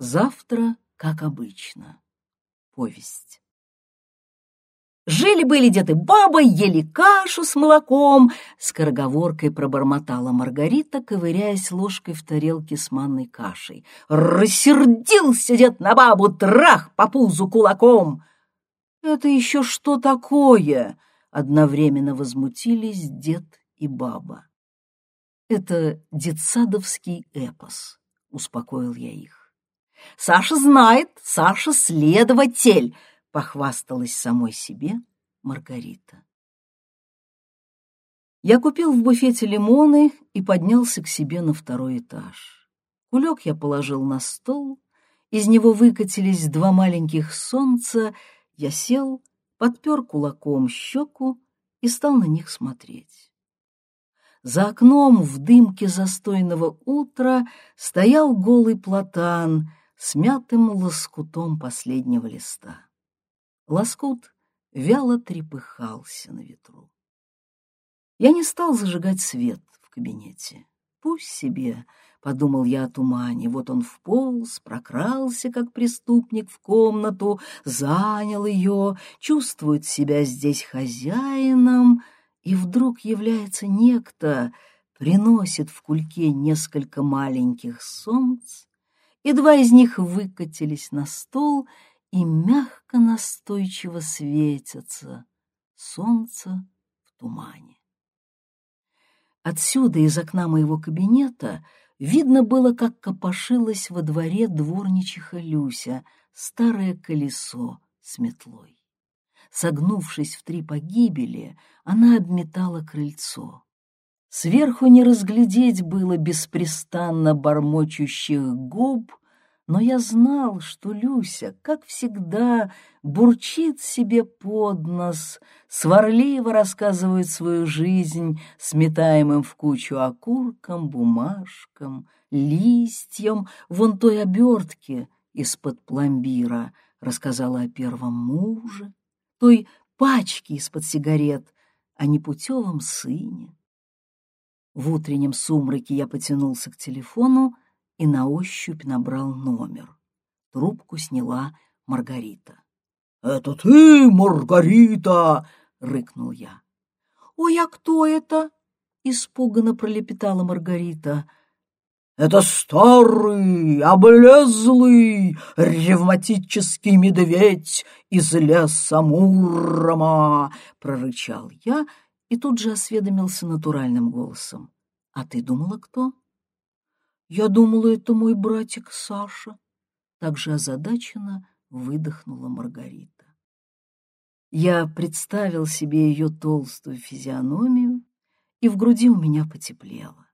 Завтра, как обычно. Повесть. Жили-были дед и баба, ели кашу с молоком, скороговоркой пробормотала Маргарита, ковыряясь ложкой в тарелке с манной кашей. Рассердился дед на бабу, трах по пузу кулаком. Это еще что такое? Одновременно возмутились дед и баба. Это детсадовский эпос, успокоил я их. Саша знает, Саша следователь, похвасталась самой себе Маргарита. Я купил в буфете лимоны и поднялся к себе на второй этаж. Кулек я положил на стол, из него выкатились два маленьких солнца, я сел, подпер кулаком щеку и стал на них смотреть. За окном в дымке застойного утра стоял голый платан — смятым лоскутом последнего листа. Лоскут вяло трепыхался на ветру. Я не стал зажигать свет в кабинете. Пусть себе, — подумал я о тумане, вот он вполз, прокрался, как преступник, в комнату, занял ее, чувствует себя здесь хозяином, и вдруг является некто, приносит в кульке несколько маленьких солнц, и два из них выкатились на стол и мягко настойчиво светятся. Солнце в тумане. Отсюда, из окна моего кабинета, видно было, как копошилась во дворе дворничиха Люся, старое колесо с метлой. Согнувшись в три погибели, она обметала крыльцо. Сверху не разглядеть было беспрестанно бормочущих губ, но я знал, что Люся, как всегда, бурчит себе под нос, сварливо рассказывает свою жизнь сметаемым в кучу окурком, бумажкам, листьям, вон той обертке из-под пломбира, рассказала о первом муже, той пачке из-под сигарет, о непутевом сыне. В утреннем сумраке я потянулся к телефону и на ощупь набрал номер. Трубку сняла Маргарита. — Это ты, Маргарита! — рыкнул я. — Ой, а кто это? — испуганно пролепетала Маргарита. — Это старый, облезлый, ревматический медведь из леса Мурома! — прорычал я и тут же осведомился натуральным голосом. — А ты думала, кто? — Я думала, это мой братик Саша. Так же озадаченно выдохнула Маргарита. Я представил себе ее толстую физиономию, и в груди у меня потеплело.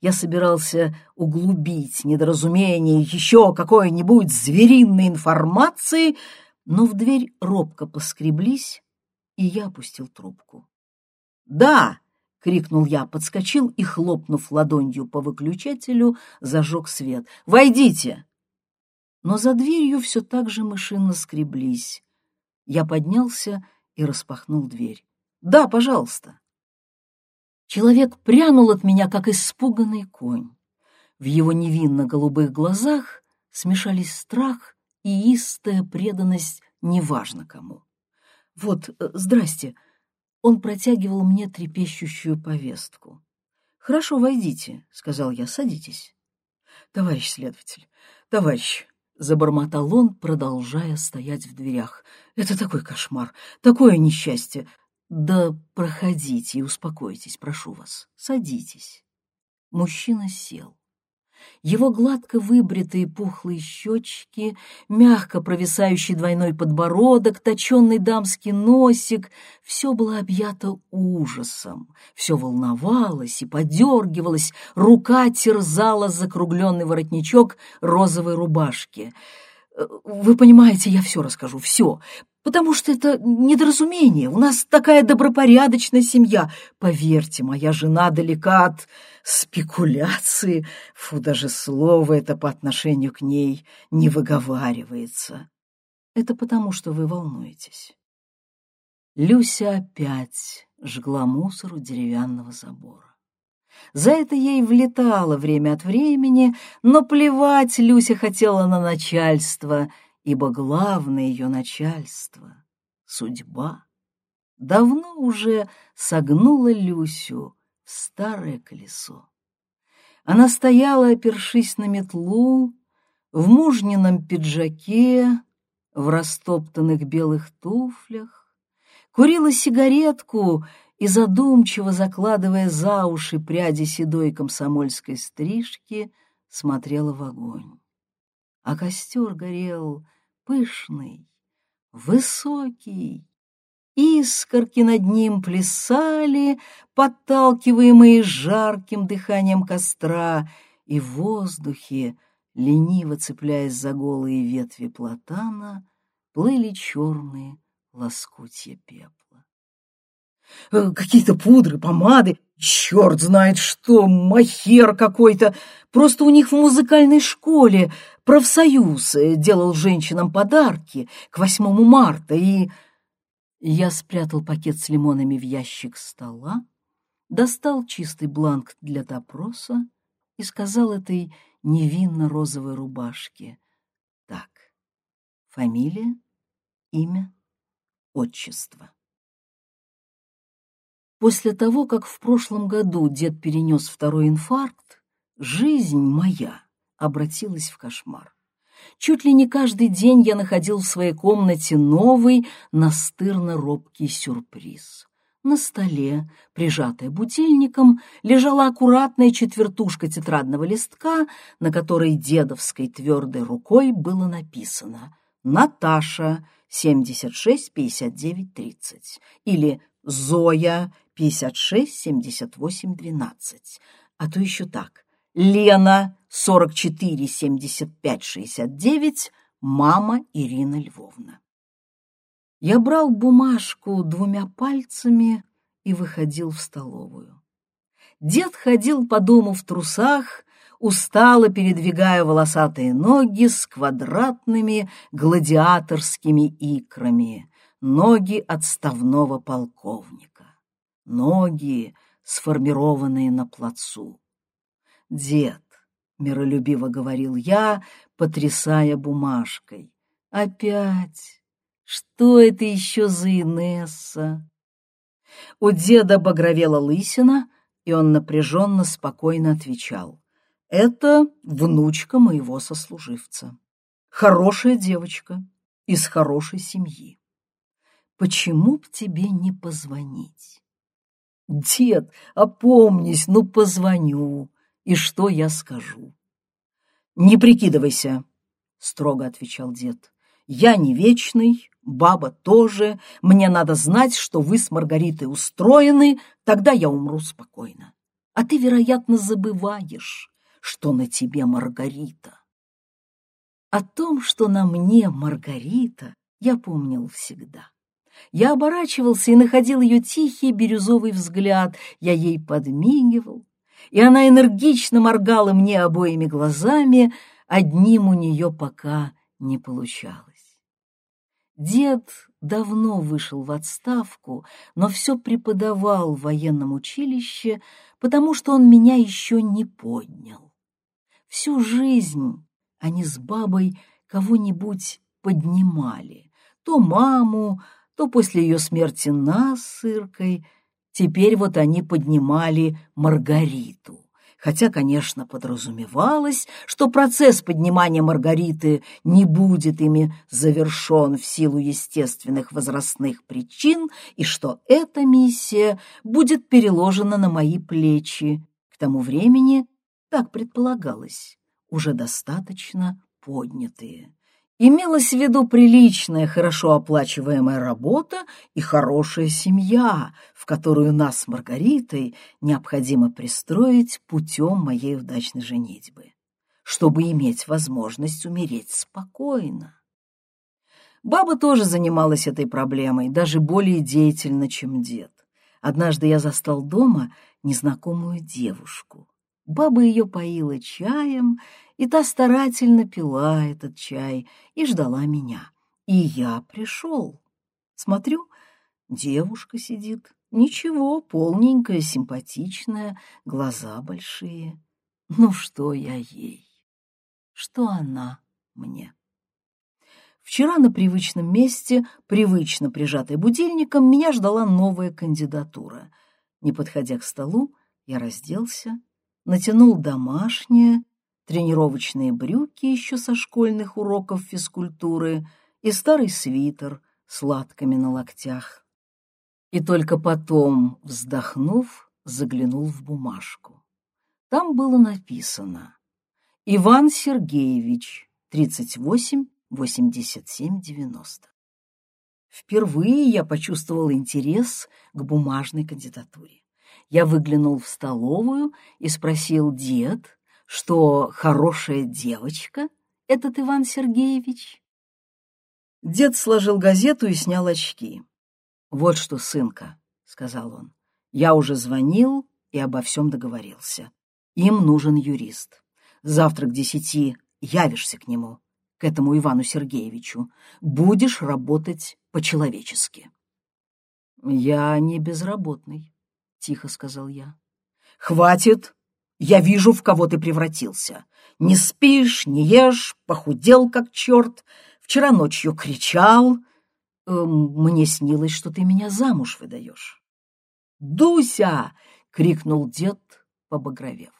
Я собирался углубить недоразумение еще какой-нибудь звериной информации, но в дверь робко поскреблись, и я опустил трубку. «Да!» — крикнул я, подскочил и, хлопнув ладонью по выключателю, зажег свет. «Войдите!» Но за дверью все так же мышинно скреблись. Я поднялся и распахнул дверь. «Да, пожалуйста!» Человек прянул от меня, как испуганный конь. В его невинно-голубых глазах смешались страх и истая преданность неважно кому. «Вот, э, здрасте!» Он протягивал мне трепещущую повестку. «Хорошо, войдите», — сказал я, — «садитесь». «Товарищ следователь, товарищ», — забормотал он, продолжая стоять в дверях. «Это такой кошмар, такое несчастье. Да проходите и успокойтесь, прошу вас, садитесь». Мужчина сел. Его гладко выбритые пухлые щечки, мягко провисающий двойной подбородок, точенный дамский носик — все было объято ужасом, все волновалось и подергивалось, рука терзала закругленный воротничок розовой рубашки. «Вы понимаете, я все расскажу, все потому что это недоразумение. У нас такая добропорядочная семья. Поверьте, моя жена далека от спекуляции. Фу, даже слово это по отношению к ней не выговаривается. Это потому, что вы волнуетесь. Люся опять жгла мусор у деревянного забора. За это ей влетало время от времени, но плевать Люся хотела на начальство, ибо главное ее начальство — судьба. Давно уже согнула Люсю в старое колесо. Она стояла, опершись на метлу, в мужнином пиджаке, в растоптанных белых туфлях, курила сигаретку и, задумчиво закладывая за уши пряди седой комсомольской стрижки, смотрела в огонь. А костер горел пышный, высокий, Искорки над ним плясали, подталкиваемые жарким дыханием костра, и в воздухе, лениво цепляясь за голые ветви платана, плыли черные лоскутья пепла. Э, «Какие-то пудры, помады, черт знает что, махер какой-то. Просто у них в музыкальной школе профсоюз э, делал женщинам подарки к 8 марта, и...» Я спрятал пакет с лимонами в ящик стола, достал чистый бланк для допроса и сказал этой невинно-розовой рубашке так, фамилия, имя, отчество. После того, как в прошлом году дед перенес второй инфаркт, жизнь моя обратилась в кошмар. Чуть ли не каждый день я находил в своей комнате новый, настырно-робкий сюрприз. На столе, прижатая будильником, лежала аккуратная четвертушка тетрадного листка, на которой дедовской твердой рукой было написано «Наташа, 76-59-30» или «Зоя, 56-78-12», а то еще так Лена, 44-75-69, мама Ирина Львовна. Я брал бумажку двумя пальцами и выходил в столовую. Дед ходил по дому в трусах, устало передвигая волосатые ноги с квадратными гладиаторскими икрами, ноги отставного полковника, ноги, сформированные на плацу. «Дед», — миролюбиво говорил я, потрясая бумажкой, — «опять? Что это еще за Инесса?» У деда багровела лысина, и он напряженно, спокойно отвечал. «Это внучка моего сослуживца. Хорошая девочка, из хорошей семьи. Почему б тебе не позвонить?» «Дед, опомнись, ну позвоню и что я скажу. «Не прикидывайся», — строго отвечал дед. «Я не вечный, баба тоже. Мне надо знать, что вы с Маргаритой устроены, тогда я умру спокойно. А ты, вероятно, забываешь, что на тебе Маргарита». О том, что на мне Маргарита, я помнил всегда. Я оборачивался и находил ее тихий бирюзовый взгляд, я ей подмигивал, и она энергично моргала мне обоими глазами, одним у нее пока не получалось. Дед давно вышел в отставку, но все преподавал в военном училище, потому что он меня еще не поднял. Всю жизнь они с бабой кого-нибудь поднимали, то маму, то после ее смерти нас с Иркой — Теперь вот они поднимали Маргариту. Хотя, конечно, подразумевалось, что процесс поднимания Маргариты не будет ими завершен в силу естественных возрастных причин, и что эта миссия будет переложена на мои плечи. К тому времени, так предполагалось, уже достаточно поднятые. Имелась в виду приличная, хорошо оплачиваемая работа и хорошая семья, в которую нас с Маргаритой необходимо пристроить путем моей удачной женитьбы, чтобы иметь возможность умереть спокойно. Баба тоже занималась этой проблемой, даже более деятельно, чем дед. Однажды я застал дома незнакомую девушку. Баба ее поила чаем и та старательно пила этот чай и ждала меня. И я пришел. Смотрю, девушка сидит Ничего, полненькая, симпатичная, глаза большие. Ну что я ей? Что она мне? Вчера на привычном месте, привычно прижатой будильником, меня ждала новая кандидатура. Не подходя к столу, я разделся, натянул домашнее, тренировочные брюки еще со школьных уроков физкультуры и старый свитер с латками на локтях. И только потом, вздохнув, заглянул в бумажку. Там было написано «Иван Сергеевич, 38 87-90. Впервые я почувствовал интерес к бумажной кандидатуре. Я выглянул в столовую и спросил дед, что хорошая девочка этот Иван Сергеевич. Дед сложил газету и снял очки. «Вот что, сынка», — сказал он, — «я уже звонил и обо всем договорился. Им нужен юрист. Завтра к десяти явишься к нему к этому Ивану Сергеевичу, будешь работать по-человечески. — Я не безработный, — тихо сказал я. — Хватит! Я вижу, в кого ты превратился. Не спишь, не ешь, похудел как черт. Вчера ночью кричал. Эм, мне снилось, что ты меня замуж выдаешь. «Дуся!» — крикнул дед, побагровев.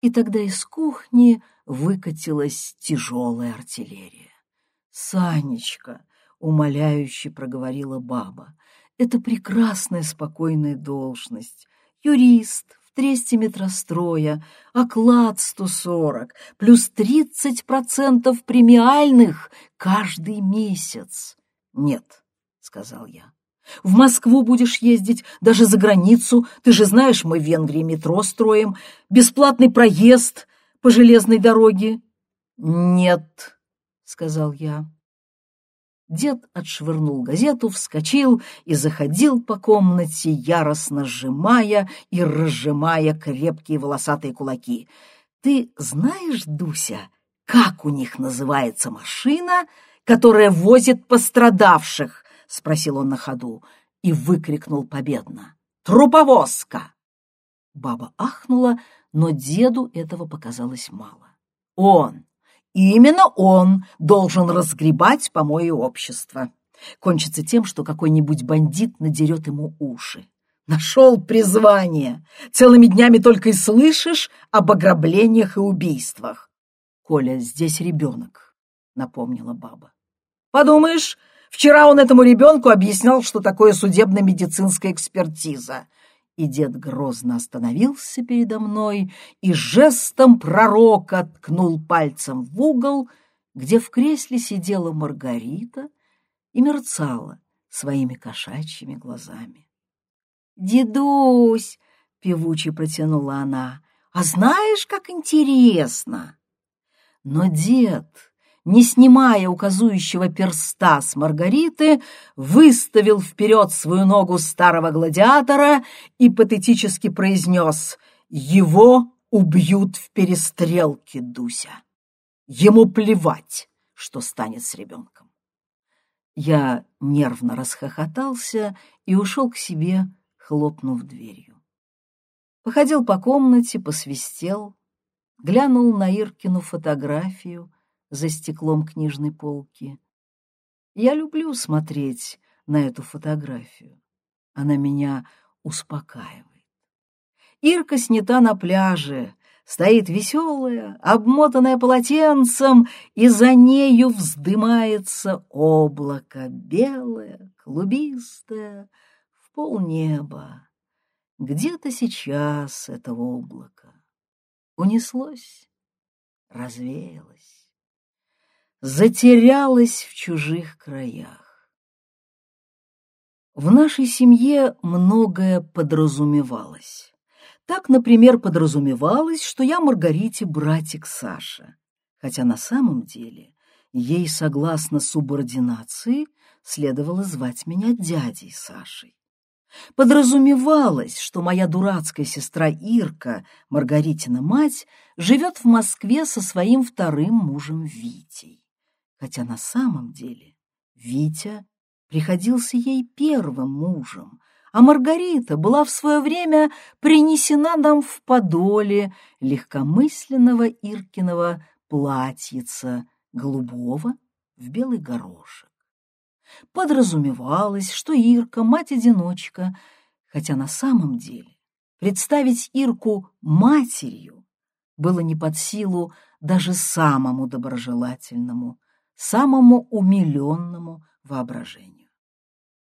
И тогда из кухни выкатилась тяжелая артиллерия. «Санечка!» — умоляюще проговорила баба. «Это прекрасная спокойная должность. Юрист в тресте метростроя, оклад 140, плюс 30% премиальных каждый месяц». «Нет», — сказал я. В Москву будешь ездить, даже за границу. Ты же знаешь, мы в Венгрии метро строим. Бесплатный проезд по железной дороге. Нет, сказал я. Дед отшвырнул газету, вскочил и заходил по комнате, яростно сжимая и разжимая крепкие волосатые кулаки. Ты знаешь, Дуся, как у них называется машина, которая возит пострадавших? — спросил он на ходу и выкрикнул победно. «Труповозка!» Баба ахнула, но деду этого показалось мало. «Он, именно он должен разгребать помои общества. Кончится тем, что какой-нибудь бандит надерет ему уши. Нашел призвание. Целыми днями только и слышишь об ограблениях и убийствах. Коля, здесь ребенок, — напомнила баба. Подумаешь, Вчера он этому ребенку объяснял, что такое судебно-медицинская экспертиза. И дед грозно остановился передо мной и жестом пророка ткнул пальцем в угол, где в кресле сидела Маргарита и мерцала своими кошачьими глазами. «Дедусь!» — певуче протянула она. «А знаешь, как интересно!» Но дед не снимая указующего перста с Маргариты, выставил вперед свою ногу старого гладиатора и патетически произнес «Его убьют в перестрелке, Дуся. Ему плевать, что станет с ребенком». Я нервно расхохотался и ушел к себе, хлопнув дверью. Походил по комнате, посвистел, глянул на Иркину фотографию, за стеклом книжной полки. Я люблю смотреть на эту фотографию. Она меня успокаивает. Ирка снята на пляже, стоит веселая, обмотанная полотенцем, и за нею вздымается облако, белое, клубистое, в полнеба. Где-то сейчас это облако унеслось, развеялось затерялась в чужих краях. В нашей семье многое подразумевалось. Так, например, подразумевалось, что я Маргарите братик Саша, хотя на самом деле ей, согласно субординации, следовало звать меня дядей Сашей. Подразумевалось, что моя дурацкая сестра Ирка, Маргаритина мать, живет в Москве со своим вторым мужем Витей хотя на самом деле Витя приходился ей первым мужем, а Маргарита была в свое время принесена нам в подоле легкомысленного Иркиного платьица голубого в белый горошек. Подразумевалось, что Ирка — мать-одиночка, хотя на самом деле представить Ирку матерью было не под силу даже самому доброжелательному, самому умиленному воображению.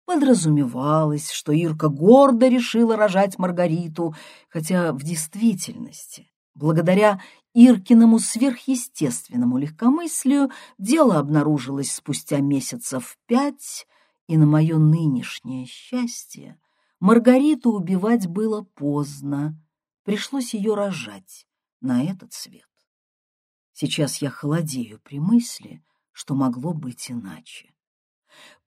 Подразумевалось, что Ирка гордо решила рожать Маргариту, хотя в действительности, благодаря Иркиному сверхъестественному легкомыслию, дело обнаружилось спустя месяцев пять, и на мое нынешнее счастье Маргариту убивать было поздно, пришлось ее рожать на этот свет. Сейчас я холодею при мысли, что могло быть иначе.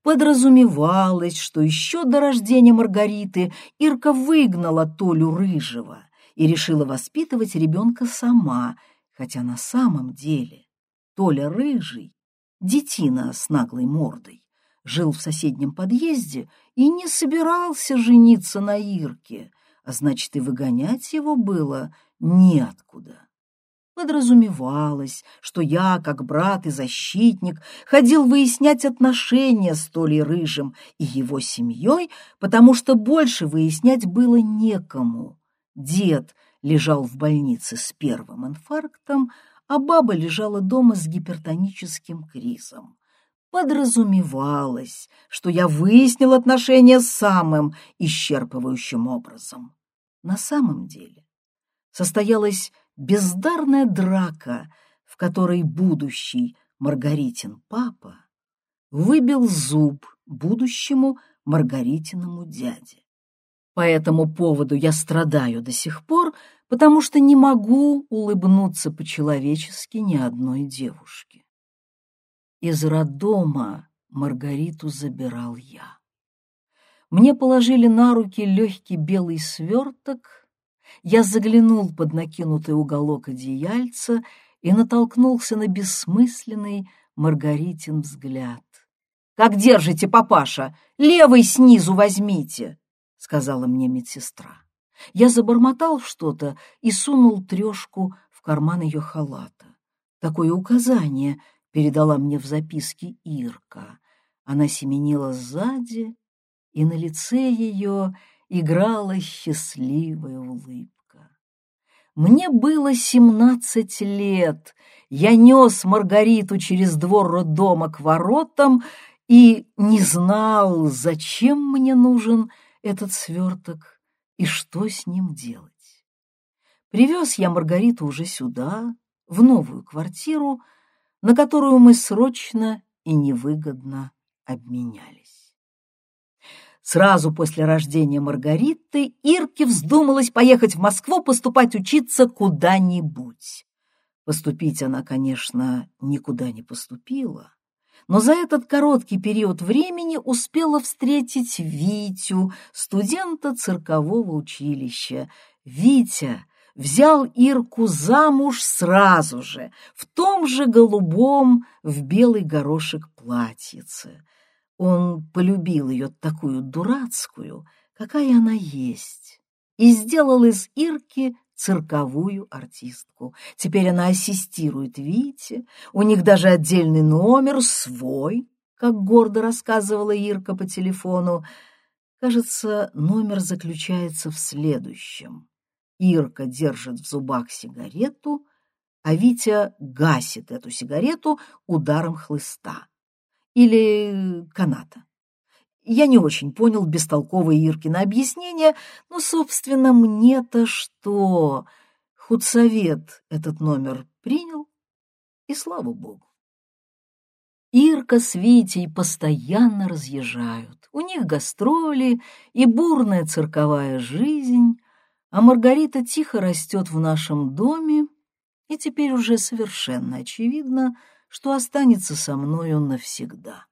Подразумевалось, что еще до рождения Маргариты Ирка выгнала Толю Рыжего и решила воспитывать ребенка сама, хотя на самом деле Толя Рыжий, детина с наглой мордой, жил в соседнем подъезде и не собирался жениться на Ирке, а значит и выгонять его было неоткуда. Подразумевалось, что я, как брат и защитник, ходил выяснять отношения с Толей Рыжим и его семьей, потому что больше выяснять было некому. Дед лежал в больнице с первым инфарктом, а баба лежала дома с гипертоническим кризом. Подразумевалось, что я выяснил отношения самым исчерпывающим образом. На самом деле состоялась бездарная драка, в которой будущий Маргаритин папа выбил зуб будущему Маргаритиному дяде. По этому поводу я страдаю до сих пор, потому что не могу улыбнуться по-человечески ни одной девушке. Из роддома Маргариту забирал я. Мне положили на руки легкий белый сверток — я заглянул под накинутый уголок одеяльца и натолкнулся на бессмысленный Маргаритин взгляд. — Как держите, папаша? Левый снизу возьмите, — сказала мне медсестра. Я забормотал что-то и сунул трешку в карман ее халата. Такое указание передала мне в записке Ирка. Она семенила сзади, и на лице ее играла счастливая улыбка. Мне было семнадцать лет. Я нес Маргариту через двор роддома к воротам и не знал, зачем мне нужен этот сверток и что с ним делать. Привез я Маргариту уже сюда, в новую квартиру, на которую мы срочно и невыгодно обменялись. Сразу после рождения Маргариты Ирке вздумалось поехать в Москву поступать учиться куда-нибудь. Поступить она, конечно, никуда не поступила, но за этот короткий период времени успела встретить Витю, студента циркового училища. Витя взял Ирку замуж сразу же, в том же голубом в белый горошек платьице. Он полюбил ее такую дурацкую, какая она есть, и сделал из Ирки цирковую артистку. Теперь она ассистирует Вите, у них даже отдельный номер свой, как гордо рассказывала Ирка по телефону. Кажется, номер заключается в следующем. Ирка держит в зубах сигарету, а Витя гасит эту сигарету ударом хлыста или каната. Я не очень понял бестолковое Иркино объяснение, но, собственно, мне-то что? Худсовет этот номер принял, и слава богу. Ирка с Витей постоянно разъезжают. У них гастроли и бурная цирковая жизнь, а Маргарита тихо растет в нашем доме, и теперь уже совершенно очевидно — что останется со мною навсегда.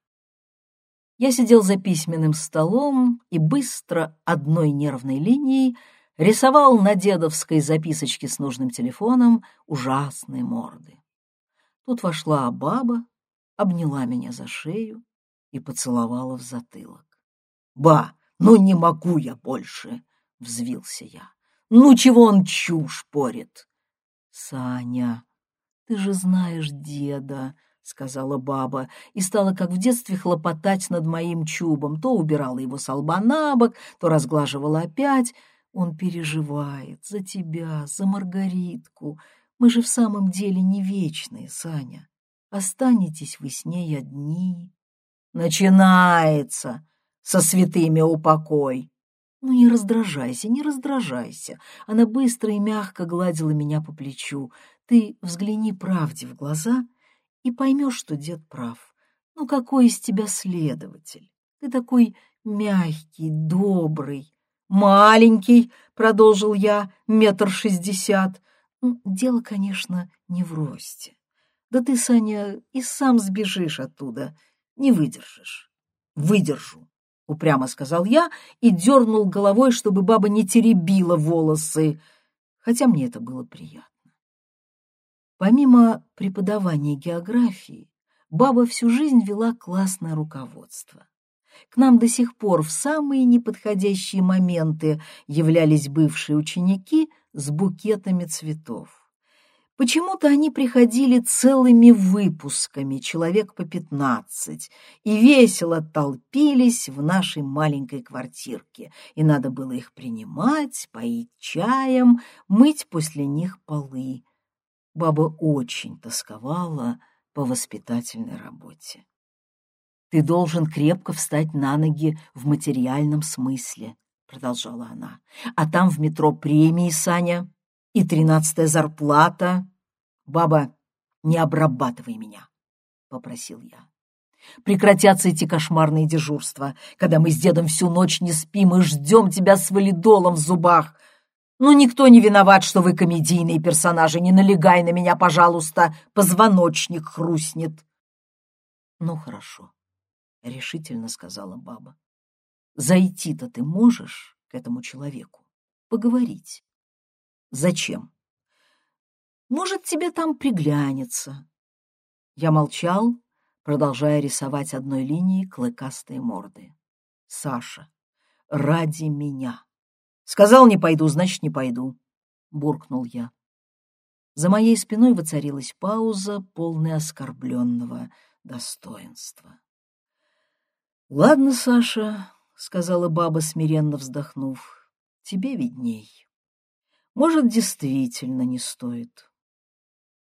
Я сидел за письменным столом и быстро одной нервной линией рисовал на дедовской записочке с нужным телефоном ужасные морды. Тут вошла баба, обняла меня за шею и поцеловала в затылок. — Ба, «Ну, не могу я больше!» — взвился я. «Ну, чего он чушь порит?» «Саня, ты же знаешь деда», — сказала баба, и стала, как в детстве, хлопотать над моим чубом. То убирала его с лба на бок, то разглаживала опять. Он переживает за тебя, за Маргаритку. Мы же в самом деле не вечные, Саня. Останетесь вы с ней одни. Начинается со святыми упокой. Ну, не раздражайся, не раздражайся. Она быстро и мягко гладила меня по плечу. Ты взгляни правде в глаза — и поймешь, что дед прав. Ну какой из тебя следователь? Ты такой мягкий, добрый. Маленький, продолжил я, метр шестьдесят. Ну, дело, конечно, не в росте. Да ты, Саня, и сам сбежишь оттуда, не выдержишь. Выдержу, упрямо сказал я и дернул головой, чтобы баба не теребила волосы, хотя мне это было приятно. Помимо преподавания географии, баба всю жизнь вела классное руководство. К нам до сих пор в самые неподходящие моменты являлись бывшие ученики с букетами цветов. Почему-то они приходили целыми выпусками, человек по пятнадцать, и весело толпились в нашей маленькой квартирке, и надо было их принимать, поить чаем, мыть после них полы. Баба очень тосковала по воспитательной работе. «Ты должен крепко встать на ноги в материальном смысле», — продолжала она. «А там в метро премии, Саня, и тринадцатая зарплата. Баба, не обрабатывай меня», — попросил я. Прекратятся эти кошмарные дежурства, когда мы с дедом всю ночь не спим и ждем тебя с валидолом в зубах, ну, никто не виноват, что вы комедийные персонажи. Не налегай на меня, пожалуйста. Позвоночник хрустнет. Ну, хорошо, — решительно сказала баба. Зайти-то ты можешь к этому человеку? Поговорить. Зачем? Может, тебе там приглянется. Я молчал, продолжая рисовать одной линией клыкастые морды. Саша, ради меня. Сказал, не пойду, значит, не пойду, — буркнул я. За моей спиной воцарилась пауза, полная оскорбленного достоинства. — Ладно, Саша, — сказала баба, смиренно вздохнув, — тебе видней. Может, действительно не стоит.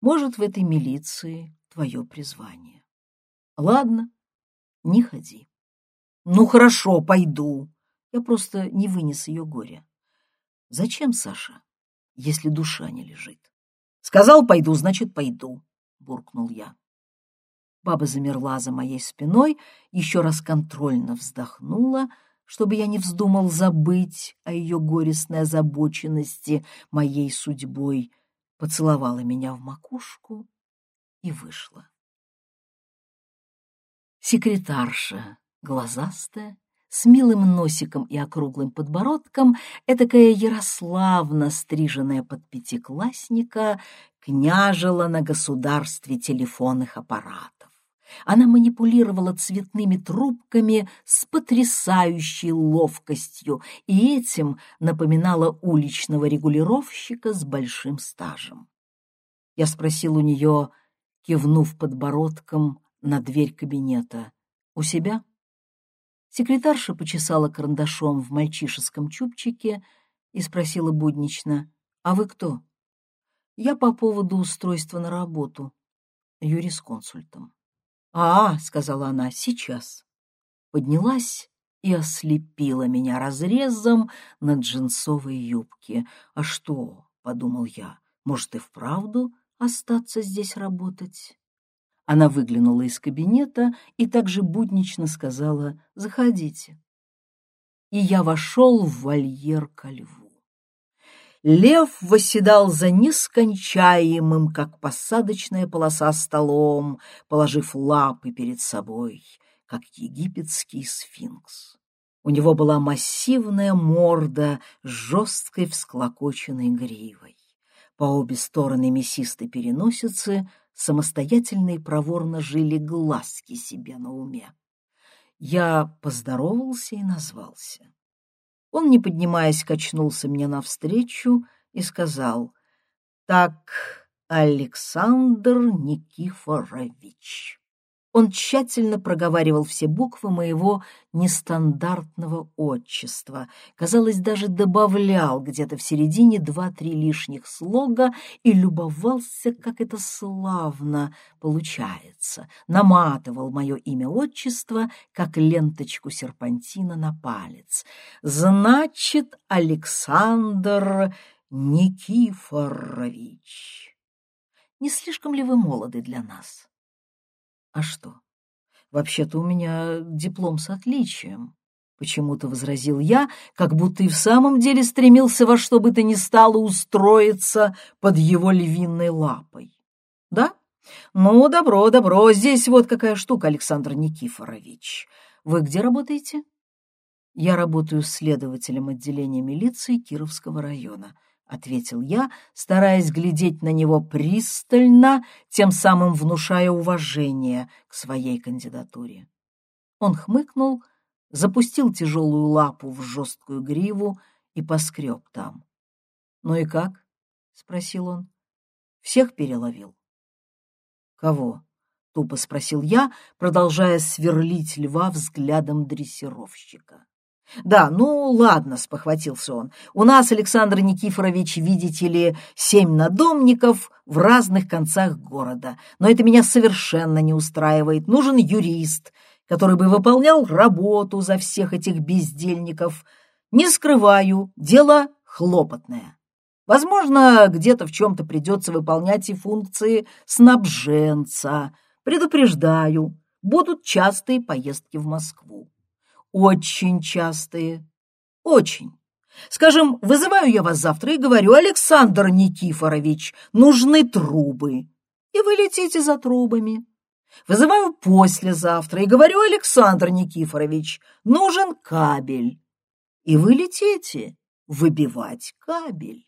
Может, в этой милиции твое призвание. Ладно, не ходи. Ну, хорошо, пойду. Я просто не вынес ее горя. Зачем, Саша, если душа не лежит? Сказал, пойду, значит, пойду, буркнул я. Баба замерла за моей спиной, еще раз контрольно вздохнула, чтобы я не вздумал забыть о ее горестной озабоченности моей судьбой, поцеловала меня в макушку и вышла. Секретарша, глазастая, с милым носиком и округлым подбородком, этакая Ярославна, стриженная под пятиклассника, княжила на государстве телефонных аппаратов. Она манипулировала цветными трубками с потрясающей ловкостью и этим напоминала уличного регулировщика с большим стажем. Я спросил у нее, кивнув подбородком на дверь кабинета, «У себя?» Секретарша почесала карандашом в мальчишеском чубчике и спросила буднично, «А вы кто?» «Я по поводу устройства на работу, юрисконсультом». «А, — сказала она, — сейчас». Поднялась и ослепила меня разрезом на джинсовой юбке. «А что?» — подумал я. «Может, и вправду остаться здесь работать?» Она выглянула из кабинета и также буднично сказала «Заходите». И я вошел в вольер ко льву. Лев восседал за нескончаемым, как посадочная полоса, столом, положив лапы перед собой, как египетский сфинкс. У него была массивная морда с жесткой всклокоченной гривой. По обе стороны мясистой переносицы самостоятельно и проворно жили глазки себе на уме. Я поздоровался и назвался. Он, не поднимаясь, качнулся мне навстречу и сказал, «Так, Александр Никифорович». Он тщательно проговаривал все буквы моего нестандартного отчества. Казалось, даже добавлял где-то в середине два-три лишних слога и любовался, как это славно получается. Наматывал мое имя-отчество, как ленточку серпантина на палец. Значит, Александр Никифорович. Не слишком ли вы молоды для нас? А что? Вообще-то у меня диплом с отличием. Почему-то возразил я, как будто и в самом деле стремился во что бы то ни стало устроиться под его львиной лапой. Да? Ну, добро, добро. Здесь вот какая штука, Александр Никифорович. Вы где работаете? Я работаю следователем отделения милиции Кировского района. — ответил я, стараясь глядеть на него пристально, тем самым внушая уважение к своей кандидатуре. Он хмыкнул, запустил тяжелую лапу в жесткую гриву и поскреб там. — Ну и как? — спросил он. — Всех переловил. — Кого? — тупо спросил я, продолжая сверлить льва взглядом дрессировщика. «Да, ну ладно», — спохватился он. «У нас, Александр Никифорович, видите ли, семь надомников в разных концах города. Но это меня совершенно не устраивает. Нужен юрист, который бы выполнял работу за всех этих бездельников. Не скрываю, дело хлопотное. Возможно, где-то в чем-то придется выполнять и функции снабженца. Предупреждаю, будут частые поездки в Москву. Очень частые. Очень. Скажем, вызываю я вас завтра и говорю, Александр Никифорович, нужны трубы. И вы летите за трубами. Вызываю послезавтра и говорю, Александр Никифорович, нужен кабель. И вы летите выбивать кабель.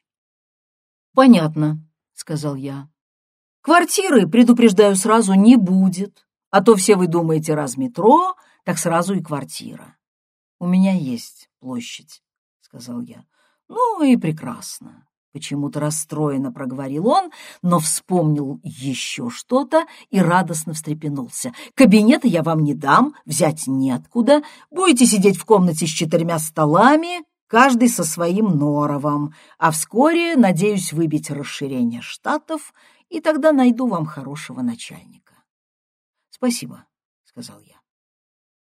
Понятно, сказал я. Квартиры, предупреждаю сразу, не будет. А то все вы думаете, раз метро, так сразу и квартира. У меня есть площадь, сказал я. Ну и прекрасно. Почему-то расстроенно проговорил он, но вспомнил еще что-то и радостно встрепенулся. «Кабинета я вам не дам, взять неоткуда. Будете сидеть в комнате с четырьмя столами, каждый со своим норовом, а вскоре надеюсь выбить расширение штатов, и тогда найду вам хорошего начальника». «Спасибо», — сказал я.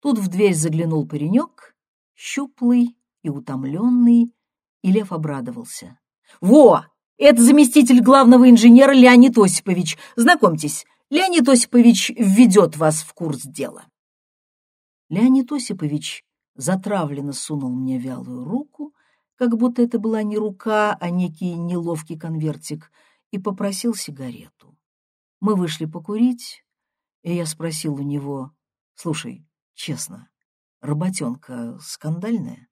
Тут в дверь заглянул паренек, щуплый и утомленный, и Лев обрадовался. «Во! Это заместитель главного инженера Леонид Осипович. Знакомьтесь, Леонид Осипович введет вас в курс дела». Леонид Осипович затравленно сунул мне вялую руку, как будто это была не рука, а некий неловкий конвертик, и попросил сигарету. Мы вышли покурить, и я спросил у него, «Слушай, Честно, работенка скандальная?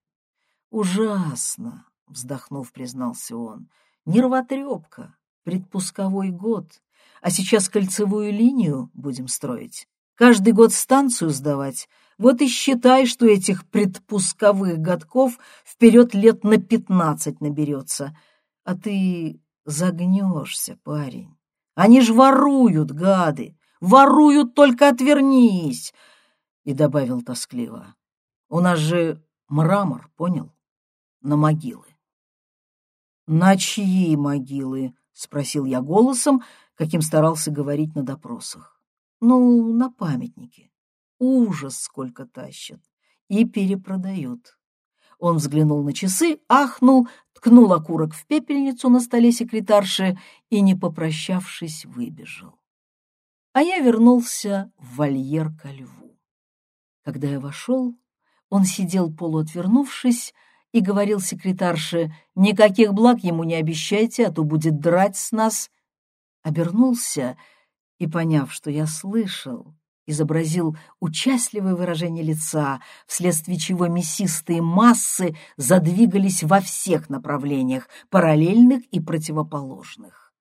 Ужасно, вздохнув, признался он. Нервотрепка, предпусковой год. А сейчас кольцевую линию будем строить. Каждый год станцию сдавать. Вот и считай, что этих предпусковых годков вперед лет на пятнадцать наберется. А ты загнешься, парень. Они ж воруют, гады. Воруют, только отвернись и добавил тоскливо. «У нас же мрамор, понял? На могилы». «На чьи могилы?» — спросил я голосом, каким старался говорить на допросах. «Ну, на памятники. Ужас, сколько тащат. И перепродают». Он взглянул на часы, ахнул, ткнул окурок в пепельницу на столе секретарши и, не попрощавшись, выбежал. А я вернулся в вольер ко льву. Когда я вошел, он сидел полуотвернувшись и говорил секретарше, «Никаких благ ему не обещайте, а то будет драть с нас». Обернулся и, поняв, что я слышал, изобразил участливое выражение лица, вследствие чего мясистые массы задвигались во всех направлениях, параллельных и противоположных.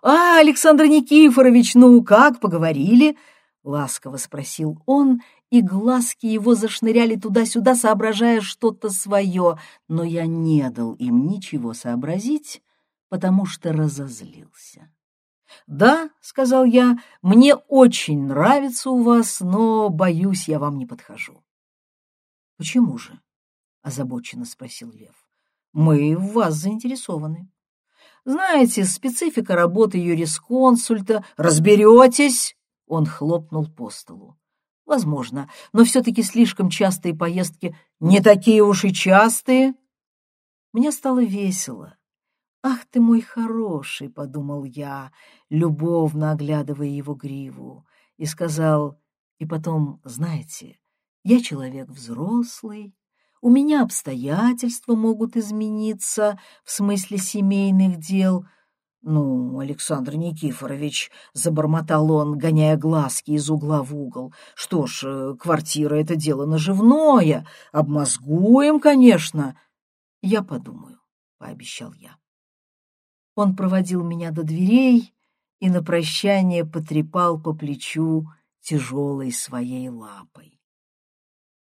«А, Александр Никифорович, ну как, поговорили?» ласково спросил он, и глазки его зашныряли туда-сюда, соображая что-то свое, но я не дал им ничего сообразить, потому что разозлился. «Да», — сказал я, — «мне очень нравится у вас, но, боюсь, я вам не подхожу». «Почему же?» — озабоченно спросил Лев. «Мы в вас заинтересованы. Знаете, специфика работы юрисконсульта. Разберетесь!» Он хлопнул по столу. Возможно, но все-таки слишком частые поездки не такие уж и частые. Мне стало весело. «Ах ты мой хороший!» — подумал я, любовно оглядывая его гриву, и сказал, и потом, знаете, я человек взрослый, у меня обстоятельства могут измениться в смысле семейных дел, «Ну, Александр Никифорович», — забормотал он, гоняя глазки из угла в угол, «что ж, э, квартира — это дело наживное, обмозгуем, конечно». «Я подумаю», — пообещал я. Он проводил меня до дверей и на прощание потрепал по плечу тяжелой своей лапой.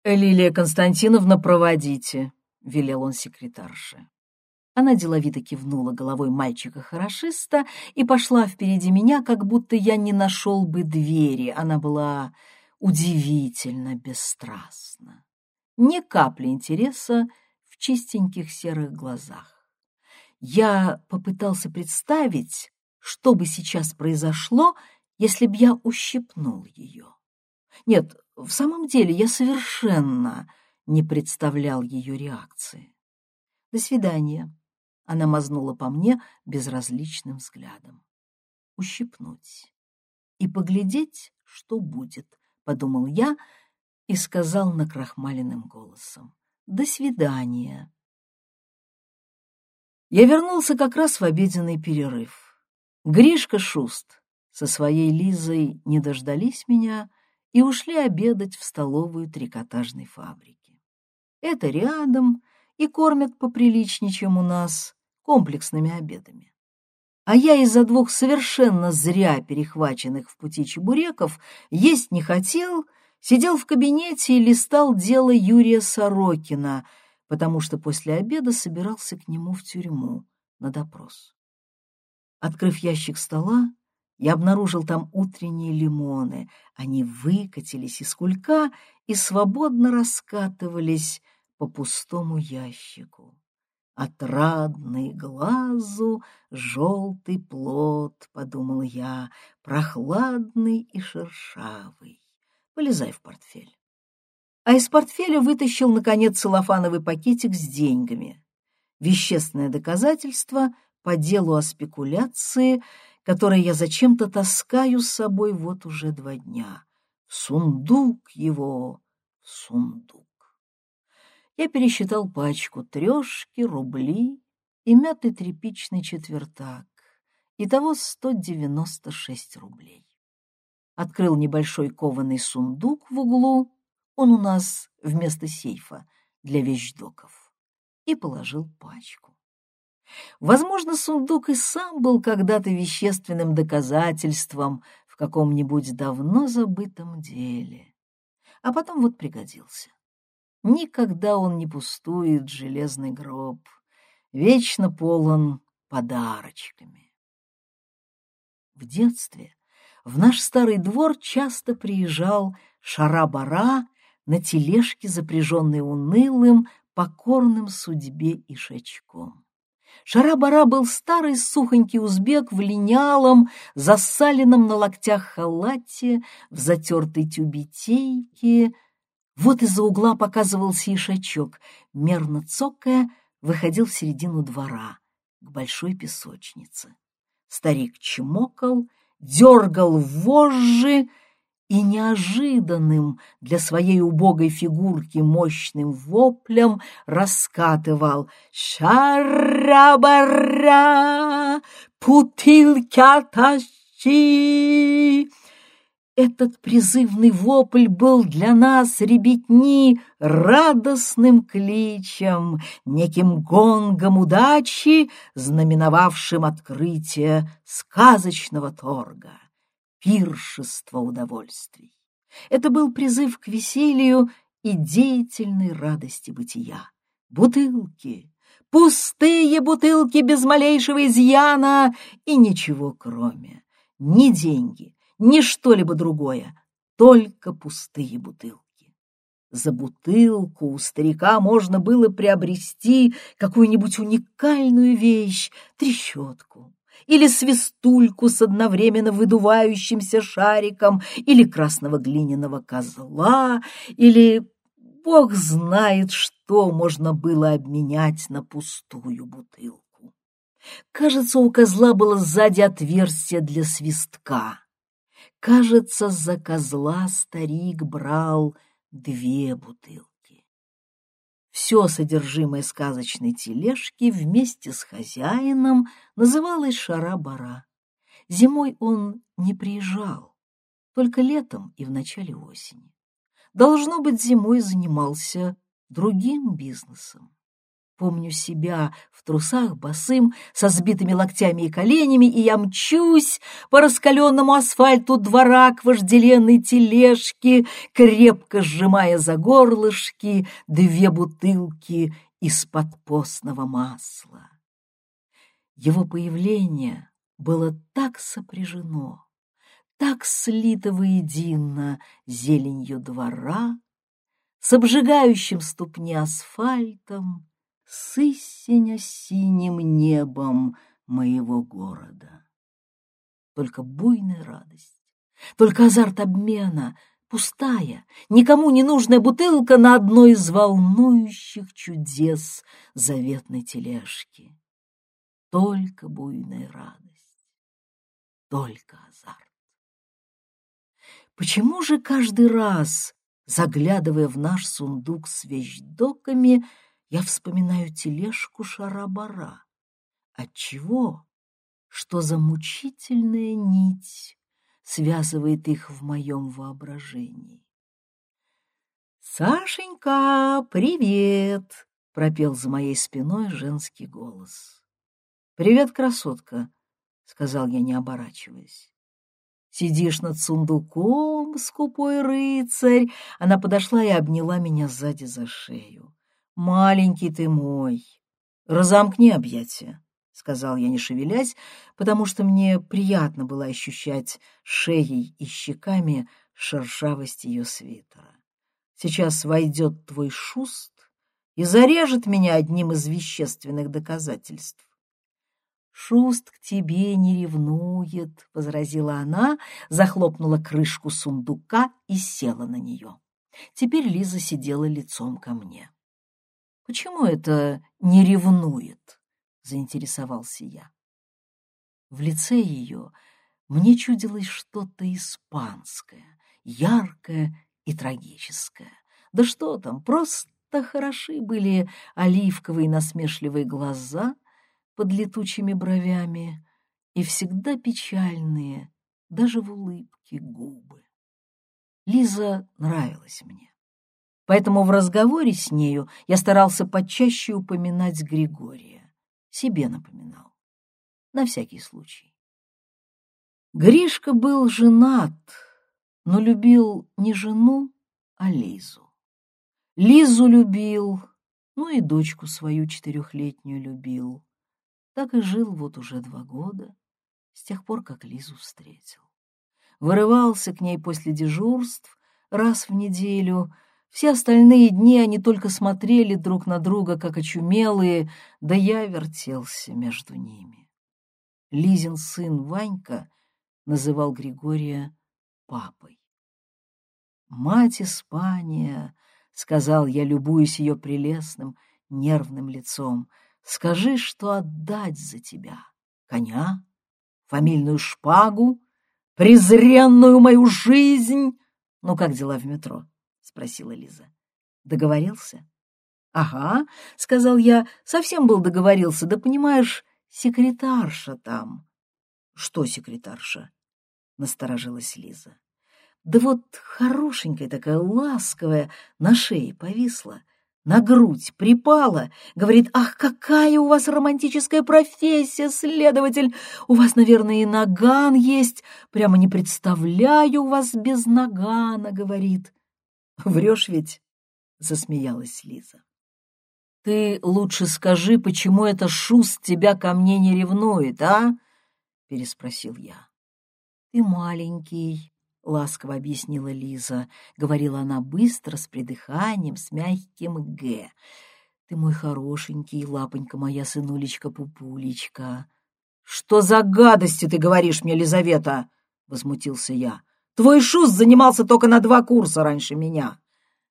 «Лилия Константиновна, проводите», — велел он секретарше. Она деловито кивнула головой мальчика-хорошиста и пошла впереди меня, как будто я не нашел бы двери. Она была удивительно бесстрастна. Ни капли интереса в чистеньких серых глазах. Я попытался представить, что бы сейчас произошло, если б я ущипнул ее. Нет, в самом деле я совершенно не представлял ее реакции. До свидания. Она мазнула по мне безразличным взглядом. Ущипнуть и поглядеть, что будет, подумал я и сказал накрахмаленным голосом. До свидания. Я вернулся как раз в обеденный перерыв. Гришка Шуст со своей Лизой не дождались меня и ушли обедать в столовую трикотажной фабрики. Это рядом, и кормят поприличнее, чем у нас, комплексными обедами. А я из-за двух совершенно зря перехваченных в пути чебуреков есть не хотел, сидел в кабинете и листал дело Юрия Сорокина, потому что после обеда собирался к нему в тюрьму на допрос. Открыв ящик стола, я обнаружил там утренние лимоны. Они выкатились из кулька и свободно раскатывались по пустому ящику. Отрадный глазу желтый плод, — подумал я, — прохладный и шершавый. Полезай в портфель. А из портфеля вытащил, наконец, целлофановый пакетик с деньгами. Вещественное доказательство по делу о спекуляции, которое я зачем-то таскаю с собой вот уже два дня. Сундук его, сундук я пересчитал пачку трешки, рубли и мятый тряпичный четвертак. Итого 196 рублей. Открыл небольшой кованый сундук в углу, он у нас вместо сейфа для вещдоков, и положил пачку. Возможно, сундук и сам был когда-то вещественным доказательством в каком-нибудь давно забытом деле, а потом вот пригодился. Никогда он не пустует железный гроб, вечно полон подарочками. В детстве в наш старый двор часто приезжал шара-бара на тележке, запряженной унылым, покорным судьбе ишачком. Шара-бара был старый сухонький узбек в линялом, засаленном на локтях халате, в затертой тюбетейке, вот из-за угла показывался ишачок, мерно цокая, выходил в середину двора, к большой песочнице. Старик чмокал, дергал вожжи и неожиданным для своей убогой фигурки мощным воплем раскатывал «Шарабара! Путылька тащи!» Этот призывный вопль был для нас, ребятни, радостным кличем, неким гонгом удачи, знаменовавшим открытие сказочного торга. пиршество удовольствий. Это был призыв к веселью и деятельной радости бытия. Бутылки, пустые бутылки без малейшего изъяна и ничего кроме. Ни деньги, ни что-либо другое, только пустые бутылки. За бутылку у старика можно было приобрести какую-нибудь уникальную вещь, трещотку, или свистульку с одновременно выдувающимся шариком, или красного глиняного козла, или бог знает, что можно было обменять на пустую бутылку. Кажется, у козла было сзади отверстие для свистка. Кажется, за козла старик брал две бутылки. Все содержимое сказочной тележки вместе с хозяином называлось Шара-Бара. Зимой он не приезжал, только летом и в начале осени. Должно быть, зимой занимался другим бизнесом. Помню себя в трусах босым, со сбитыми локтями и коленями, и я мчусь по раскаленному асфальту двора к вожделенной тележке, крепко сжимая за горлышки две бутылки из-под постного масла. Его появление было так сопряжено, так слито воедино зеленью двора, с обжигающим ступни асфальтом, с истинно синим небом моего города. Только буйная радость, только азарт обмена, пустая, никому не нужная бутылка на одной из волнующих чудес заветной тележки. Только буйная радость, только азарт. Почему же каждый раз, заглядывая в наш сундук с вещдоками, я вспоминаю тележку Шарабара. Отчего? Что за мучительная нить связывает их в моем воображении? «Сашенька, привет!» — пропел за моей спиной женский голос. «Привет, красотка!» — сказал я, не оборачиваясь. «Сидишь над сундуком, скупой рыцарь!» Она подошла и обняла меня сзади за шею. «Маленький ты мой! Разомкни объятия!» — сказал я, не шевелясь, потому что мне приятно было ощущать шеей и щеками шершавость ее свитера. «Сейчас войдет твой шуст и зарежет меня одним из вещественных доказательств». «Шуст к тебе не ревнует», — возразила она, захлопнула крышку сундука и села на нее. Теперь Лиза сидела лицом ко мне. Почему это не ревнует? Заинтересовался я. В лице ее мне чудилось что-то испанское, яркое и трагическое. Да что там, просто хороши были оливковые насмешливые глаза под летучими бровями и всегда печальные, даже в улыбке, губы. Лиза нравилась мне. Поэтому в разговоре с нею я старался почаще упоминать Григория. Себе напоминал. На всякий случай. Гришка был женат, но любил не жену, а Лизу. Лизу любил, ну и дочку свою четырехлетнюю любил. Так и жил вот уже два года, с тех пор, как Лизу встретил. Вырывался к ней после дежурств раз в неделю — все остальные дни они только смотрели друг на друга, как очумелые, да я вертелся между ними. Лизин сын Ванька называл Григория папой. «Мать Испания», — сказал я, любуясь ее прелестным, нервным лицом, — «скажи, что отдать за тебя? Коня? Фамильную шпагу? Презренную мою жизнь? Ну, как дела в метро?» Спросила Лиза. Договорился? Ага, сказал я, совсем был договорился, да понимаешь, секретарша там. Что секретарша? Насторожилась Лиза. Да вот хорошенькая такая, ласковая, на шее повисла. на грудь припала, говорит, «Ах, какая у вас романтическая профессия, следователь! У вас, наверное, и наган есть, прямо не представляю вас без нагана», — говорит. «Врешь ведь?» — засмеялась Лиза. «Ты лучше скажи, почему это Шуст тебя ко мне не ревнует, а?» — переспросил я. «Ты маленький», — ласково объяснила Лиза. Говорила она быстро, с придыханием, с мягким «г». «Ты мой хорошенький, лапонька моя, сынулечка-пупулечка». «Что за гадости ты говоришь мне, Лизавета?» — возмутился я. «Твой Шуст занимался только на два курса раньше меня».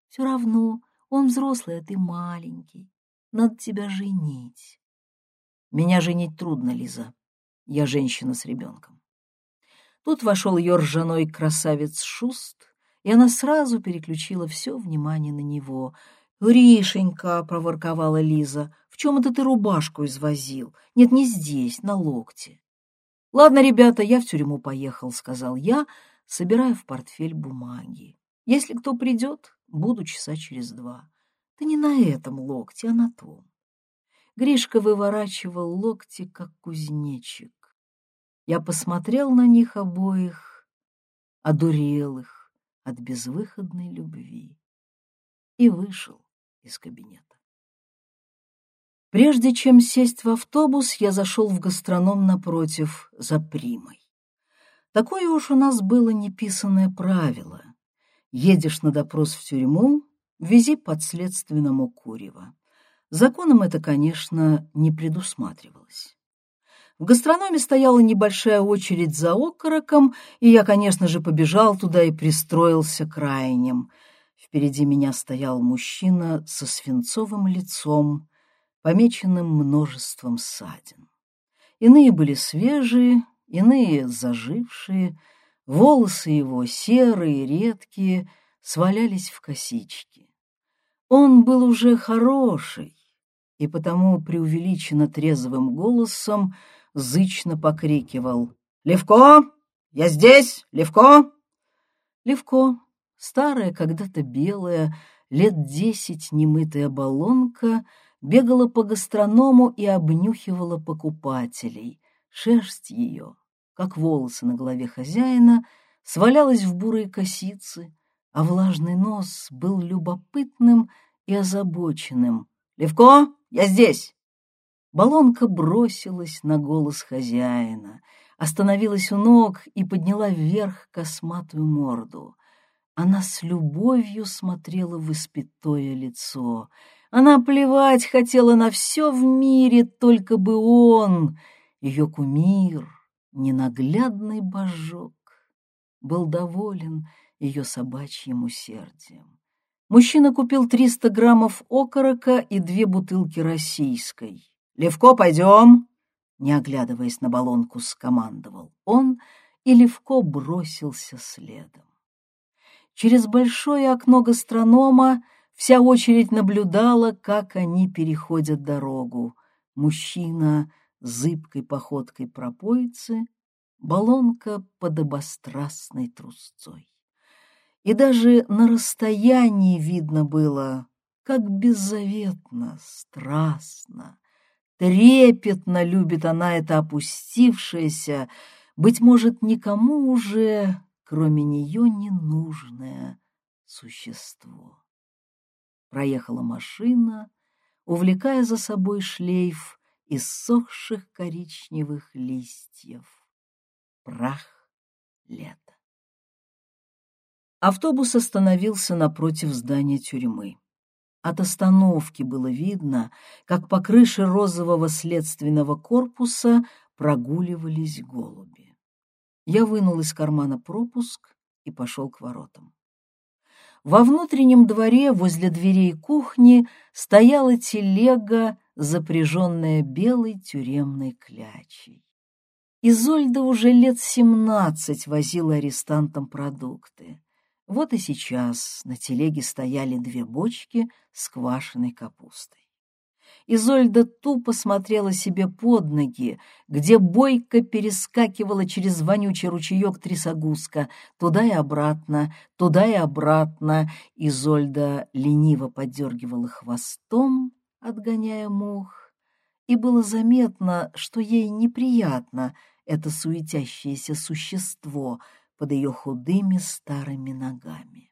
«Все равно, он взрослый, а ты маленький. Надо тебя женить». «Меня женить трудно, Лиза. Я женщина с ребенком». Тут вошел ее ржаной красавец Шуст, и она сразу переключила все внимание на него. «Гришенька!» — проворковала Лиза. «В чем это ты рубашку извозил? Нет, не здесь, на локте». «Ладно, ребята, я в тюрьму поехал», — сказал я, собирая в портфель бумаги. «Если кто придет, буду часа через два. Да не на этом локте, а на том». Гришка выворачивал локти, как кузнечик. Я посмотрел на них обоих, одурелых от безвыходной любви, и вышел из кабинета. Прежде чем сесть в автобус, я зашел в гастроном напротив за примой. Такое уж у нас было неписанное правило. Едешь на допрос в тюрьму, вези подследственному курево. Законом это, конечно, не предусматривалось. В гастрономе стояла небольшая очередь за окороком, и я, конечно же, побежал туда и пристроился крайним. Впереди меня стоял мужчина со свинцовым лицом, помеченным множеством ссадин. Иные были свежие, иные зажившие, волосы его серые, редкие, свалялись в косички. Он был уже хороший, и потому преувеличенно трезвым голосом зычно покрикивал. «Левко! Я здесь! Левко!» Левко, старая, когда-то белая, лет десять немытая баллонка, бегала по гастроному и обнюхивала покупателей. Шерсть ее, как волосы на голове хозяина, свалялась в бурые косицы, а влажный нос был любопытным и озабоченным. «Левко, я здесь!» Балонка бросилась на голос хозяина, остановилась у ног и подняла вверх косматую морду. Она с любовью смотрела в испятое лицо. Она плевать хотела на все в мире, только бы он, ее кумир, ненаглядный божок, был доволен ее собачьим усердием. Мужчина купил 300 граммов окорока и две бутылки российской. «Левко, пойдем!» Не оглядываясь на баллонку, скомандовал он, и Левко бросился следом. Через большое окно гастронома вся очередь наблюдала, как они переходят дорогу. Мужчина зыбкой походкой пропоицы, баллонка подобострастной трусцой. И даже на расстоянии видно было, как беззаветно, страстно, Трепетно любит она это опустившееся, быть может, никому уже, кроме нее, ненужное существо. Проехала машина, увлекая за собой шлейф из сохших коричневых листьев. Прах лета. Автобус остановился напротив здания тюрьмы. От остановки было видно, как по крыше розового следственного корпуса прогуливались голуби. Я вынул из кармана пропуск и пошел к воротам. Во внутреннем дворе возле дверей кухни стояла телега, запряженная белой тюремной клячей. Изольда уже лет семнадцать возила арестантам продукты. Вот и сейчас на телеге стояли две бочки с квашеной капустой. Изольда тупо смотрела себе под ноги, где бойко перескакивала через вонючий ручеек трясогузка, туда и обратно, туда и обратно. Изольда лениво подергивала хвостом, отгоняя мух, и было заметно, что ей неприятно это суетящееся существо под ее худыми старыми ногами.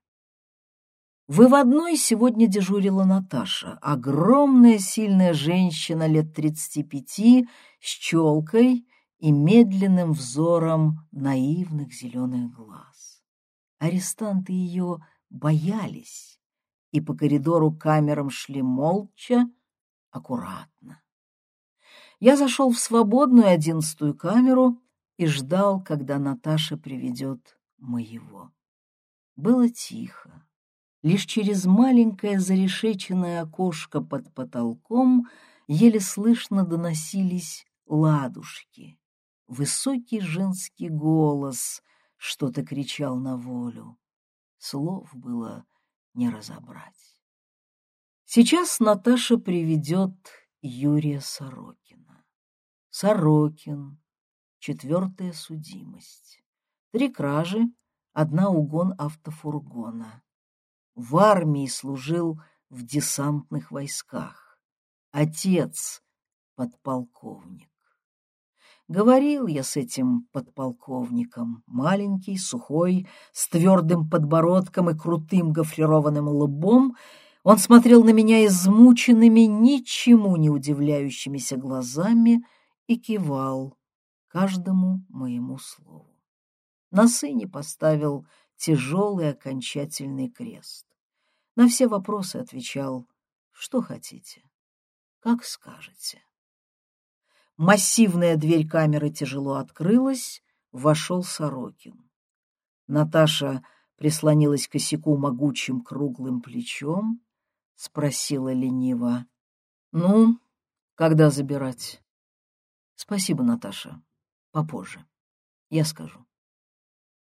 Выводной сегодня дежурила Наташа, огромная сильная женщина лет тридцати пяти с челкой и медленным взором наивных зеленых глаз. Арестанты ее боялись и по коридору камерам шли молча, аккуратно. Я зашел в свободную одиннадцатую камеру и ждал, когда Наташа приведет моего. Было тихо. Лишь через маленькое зарешеченное окошко под потолком еле слышно доносились ладушки. Высокий женский голос что-то кричал на волю. Слов было не разобрать. Сейчас Наташа приведет Юрия Сорокина. Сорокин, четвертая судимость. Три кражи, одна угон автофургона в армии служил в десантных войсках. Отец — подполковник. Говорил я с этим подполковником, маленький, сухой, с твердым подбородком и крутым гофрированным лбом. Он смотрел на меня измученными, ничему не удивляющимися глазами и кивал каждому моему слову. На сыне поставил тяжелый окончательный крест. На все вопросы отвечал, что хотите, как скажете. Массивная дверь камеры тяжело открылась, вошел Сорокин. Наташа прислонилась к косяку могучим круглым плечом, спросила лениво. — Ну, когда забирать? — Спасибо, Наташа. Попозже. Я скажу.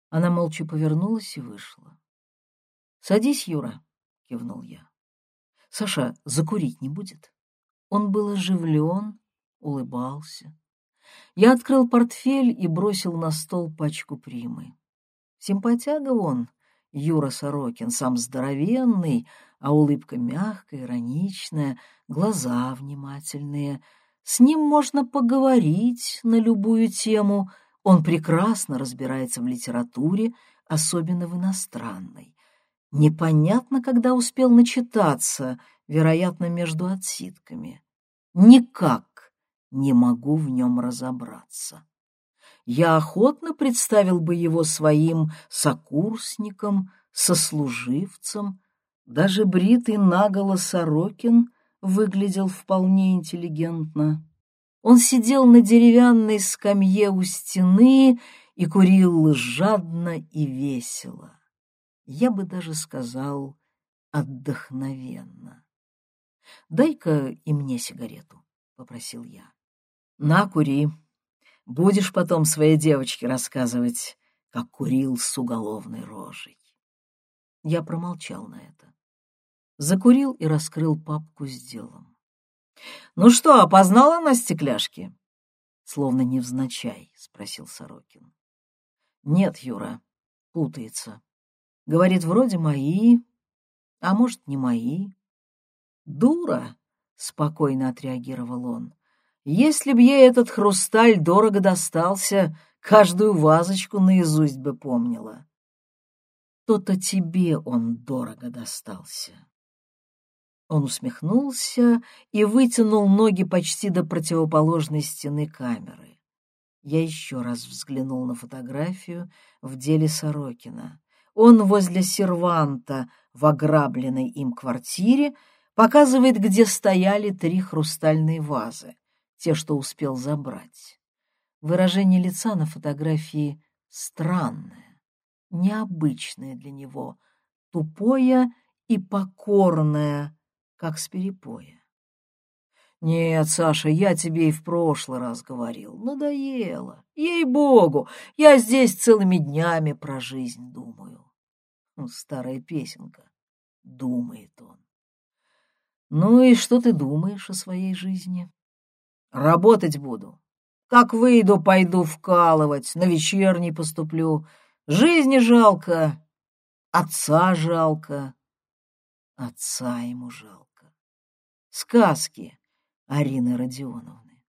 Она молча повернулась и вышла. — Садись, Юра, — кивнул я. — Саша, закурить не будет? Он был оживлен, улыбался. Я открыл портфель и бросил на стол пачку примы. Симпатяга он, Юра Сорокин, сам здоровенный, а улыбка мягкая, ироничная, глаза внимательные. С ним можно поговорить на любую тему. Он прекрасно разбирается в литературе, особенно в иностранной. Непонятно, когда успел начитаться, вероятно, между отсидками. Никак не могу в нем разобраться. Я охотно представил бы его своим сокурсником, сослуживцем. Даже бритый наголо Сорокин выглядел вполне интеллигентно. Он сидел на деревянной скамье у стены и курил жадно и весело я бы даже сказал, отдохновенно. «Дай-ка и мне сигарету», — попросил я. «На, кури. Будешь потом своей девочке рассказывать, как курил с уголовной рожей». Я промолчал на это. Закурил и раскрыл папку с делом. «Ну что, опознала на стекляшке?» Словно невзначай, — спросил Сорокин. «Нет, Юра, путается. Говорит, вроде мои, а может, не мои. Дура, — спокойно отреагировал он. Если б ей этот хрусталь дорого достался, каждую вазочку наизусть бы помнила. То-то тебе он дорого достался. Он усмехнулся и вытянул ноги почти до противоположной стены камеры. Я еще раз взглянул на фотографию в деле Сорокина. Он возле серванта в ограбленной им квартире показывает, где стояли три хрустальные вазы, те, что успел забрать. Выражение лица на фотографии странное, необычное для него, тупое и покорное, как с перепоя. «Нет, Саша, я тебе и в прошлый раз говорил. Надоело. Ей-богу, я здесь целыми днями про жизнь думаю». Старая песенка, думает он. Ну и что ты думаешь о своей жизни? Работать буду. Как выйду, пойду вкалывать, на вечерний поступлю. Жизни жалко, отца жалко. Отца ему жалко. Сказки Арины Родионовны.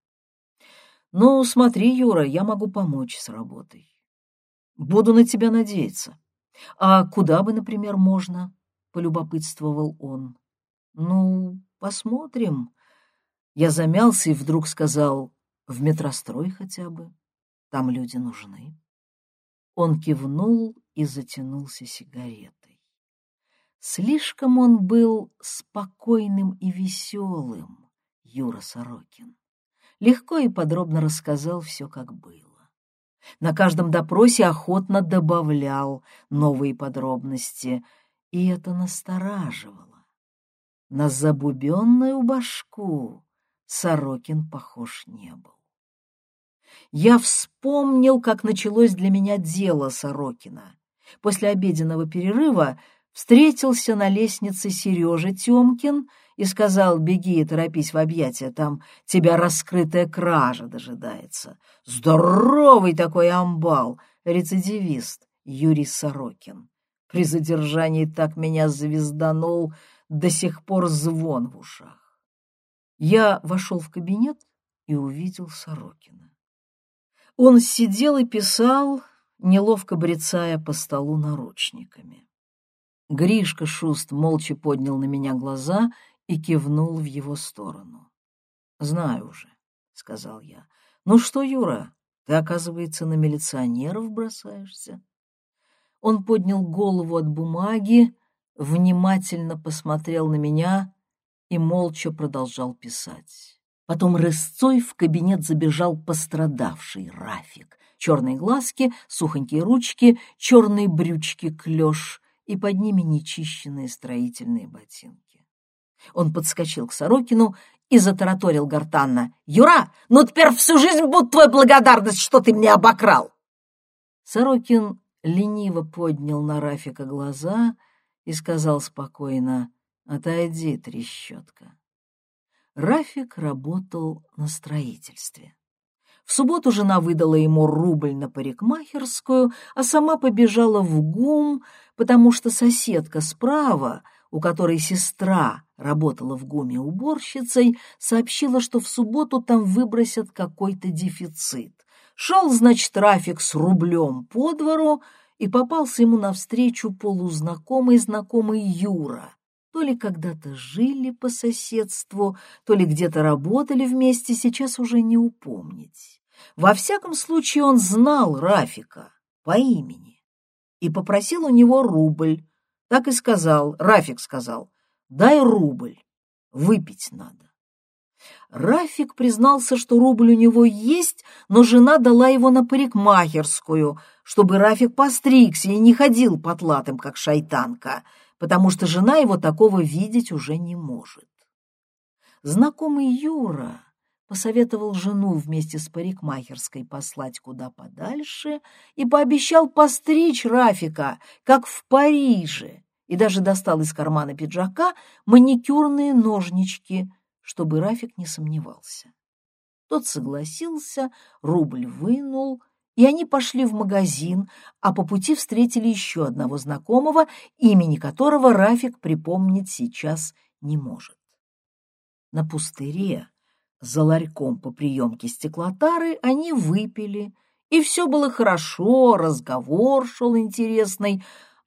Ну, смотри, Юра, я могу помочь с работой. Буду на тебя надеяться. А куда бы, например, можно? Полюбопытствовал он. Ну, посмотрим. Я замялся и вдруг сказал, в метрострой хотя бы. Там люди нужны. Он кивнул и затянулся сигаретой. Слишком он был спокойным и веселым, Юра Сорокин. Легко и подробно рассказал все, как было. На каждом допросе охотно добавлял новые подробности, и это настораживало. На забубенную башку Сорокин похож не был. Я вспомнил, как началось для меня дело Сорокина. После обеденного перерыва встретился на лестнице Сережа Тёмкин и сказал, беги и торопись в объятия, там тебя раскрытая кража дожидается. Здоровый такой амбал, рецидивист Юрий Сорокин. При задержании так меня звезданул, до сих пор звон в ушах. Я вошел в кабинет и увидел Сорокина. Он сидел и писал, неловко брецая по столу наручниками. Гришка Шуст молча поднял на меня глаза и кивнул в его сторону. «Знаю уже», — сказал я. «Ну что, Юра, ты, оказывается, на милиционеров бросаешься?» Он поднял голову от бумаги, внимательно посмотрел на меня и молча продолжал писать. Потом рысцой в кабинет забежал пострадавший Рафик. Черные глазки, сухонькие ручки, черные брючки клеш и под ними нечищенные строительные ботинки. Он подскочил к Сорокину и затараторил гортанно. «Юра, ну теперь всю жизнь будет твоя благодарность, что ты меня обокрал!» Сорокин лениво поднял на Рафика глаза и сказал спокойно, «Отойди, трещотка». Рафик работал на строительстве. В субботу жена выдала ему рубль на парикмахерскую, а сама побежала в ГУМ, потому что соседка справа, у которой сестра работала в ГУМе уборщицей, сообщила, что в субботу там выбросят какой-то дефицит. Шел, значит, трафик с рублем по двору, и попался ему навстречу полузнакомый знакомый Юра. То ли когда-то жили по соседству, то ли где-то работали вместе, сейчас уже не упомнить. Во всяком случае, он знал Рафика по имени и попросил у него рубль. Так и сказал, Рафик сказал, дай рубль, выпить надо. Рафик признался, что рубль у него есть, но жена дала его на парикмахерскую, чтобы Рафик постригся и не ходил потлатым, как шайтанка, потому что жена его такого видеть уже не может. Знакомый Юра посоветовал жену вместе с парикмахерской послать куда подальше и пообещал постричь Рафика, как в Париже, и даже достал из кармана пиджака маникюрные ножнички, чтобы Рафик не сомневался. Тот согласился, рубль вынул, и они пошли в магазин, а по пути встретили еще одного знакомого, имени которого Рафик припомнить сейчас не может. На пустыре за ларьком по приемке стеклотары они выпили, и все было хорошо, разговор шел интересный,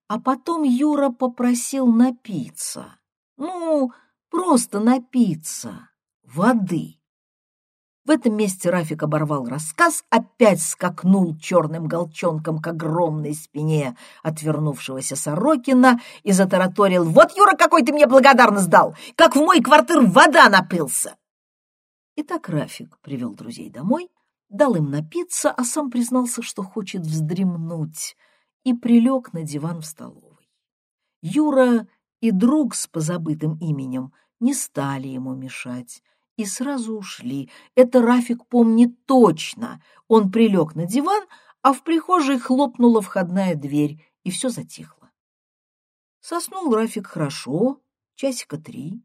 а потом Юра попросил напиться. Ну, просто напиться воды. В этом месте Рафик оборвал рассказ, опять скакнул черным голчонком к огромной спине отвернувшегося Сорокина и затараторил «Вот, Юра, какой ты мне благодарность дал! Как в мой квартир вода напился!» И так Рафик привел друзей домой, дал им напиться, а сам признался, что хочет вздремнуть, и прилег на диван в столовой. Юра и друг с позабытым именем не стали ему мешать и сразу ушли. Это Рафик помнит точно. Он прилег на диван, а в прихожей хлопнула входная дверь, и все затихло. Соснул Рафик хорошо, часика три.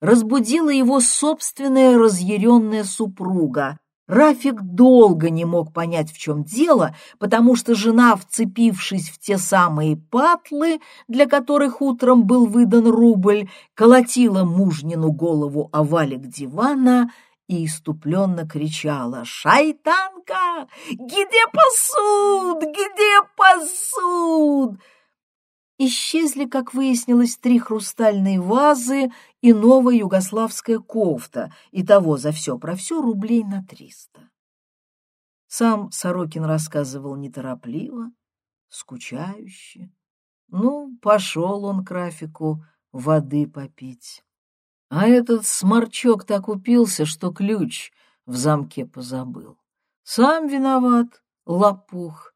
разбудила его собственная разъяренная супруга. Рафик долго не мог понять, в чем дело, потому что жена, вцепившись в те самые патлы, для которых утром был выдан рубль, колотила мужнину голову о валик дивана и иступленно кричала «Шайтанка! Где посуд? Где посуд?» Исчезли, как выяснилось, три хрустальные вазы и новая югославская кофта, и того за все про все рублей на триста. Сам Сорокин рассказывал неторопливо, скучающе. Ну, пошел он к Рафику воды попить. А этот сморчок так упился, что ключ в замке позабыл. Сам виноват, лопух.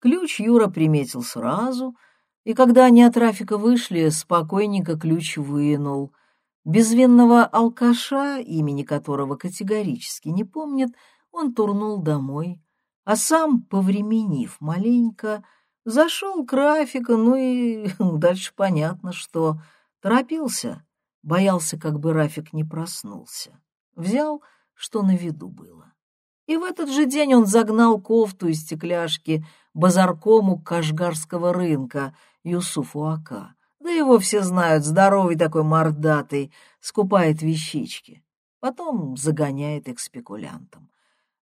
Ключ Юра приметил сразу — и когда они от трафика вышли, спокойненько ключ вынул. Безвинного алкаша, имени которого категорически не помнит, он турнул домой, а сам, повременив маленько, зашел к Рафика, ну и дальше понятно, что торопился, боялся, как бы Рафик не проснулся. Взял, что на виду было. И в этот же день он загнал кофту из стекляшки базаркому Кашгарского рынка — Юсуфу Ака. Да его все знают, здоровый такой мордатый, скупает вещички. Потом загоняет их спекулянтам.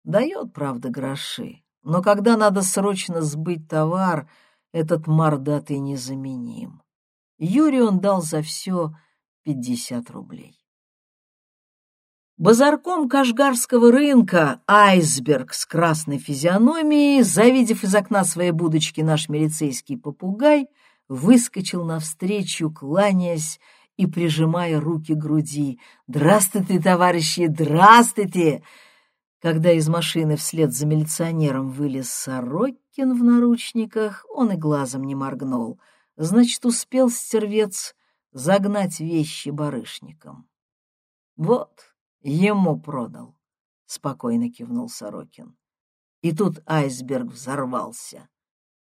Дает, правда, гроши, но когда надо срочно сбыть товар, этот мордатый незаменим. Юрию он дал за все пятьдесят рублей. Базарком Кашгарского рынка айсберг с красной физиономией, завидев из окна своей будочки наш милицейский попугай, выскочил навстречу, кланяясь и прижимая руки к груди. «Здравствуйте, товарищи, здравствуйте!» Когда из машины вслед за милиционером вылез Сорокин в наручниках, он и глазом не моргнул. Значит, успел стервец загнать вещи барышникам. «Вот, ему продал», — спокойно кивнул Сорокин. И тут айсберг взорвался.